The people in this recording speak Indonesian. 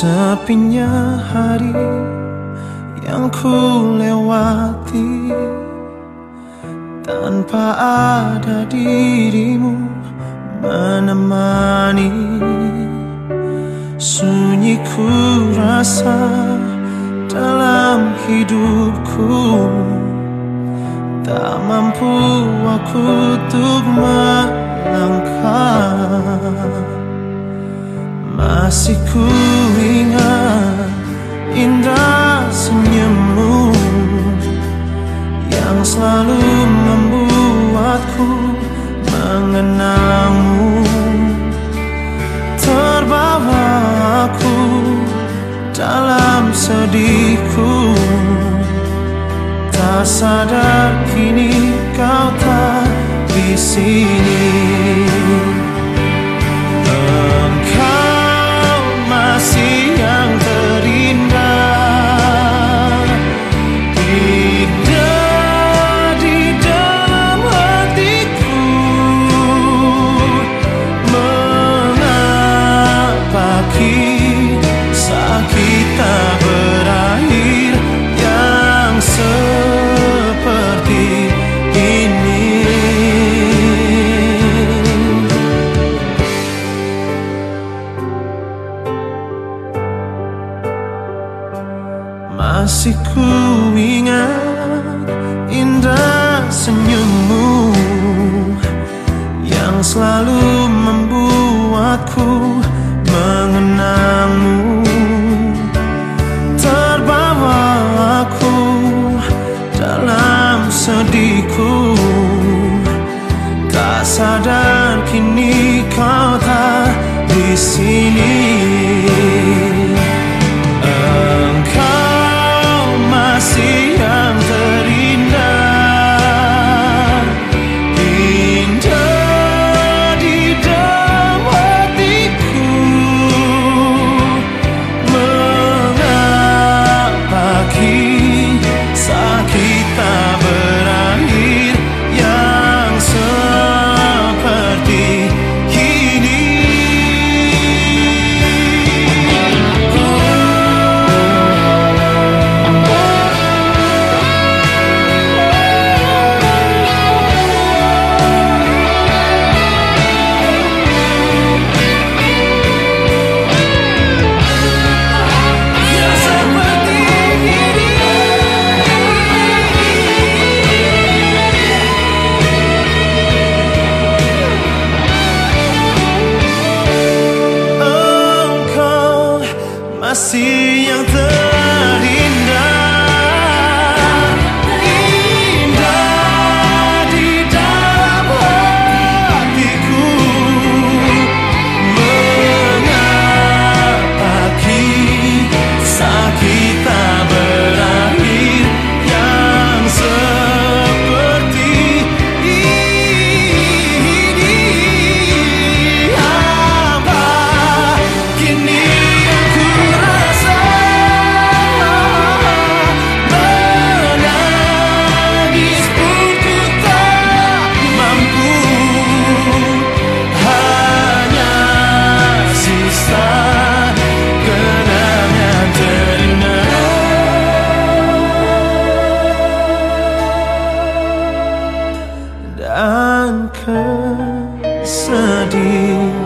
sepinya hari yang ku lewati tanpa ada dirimu menemani. Sunyi ku rasa dalam hidupku tak mampu aku untuk melangkah Yang selalu membuatku mengenangmu Terbawa aku dalam sedihku. Tak sadar kini kau tak di sini Masih ku ingat indah senyummu Yang selalu membuatku mengenangmu. Terbawa aku dalam sedihku. Tak sadar kini kau tak di sini. 一样的。dan kesedihan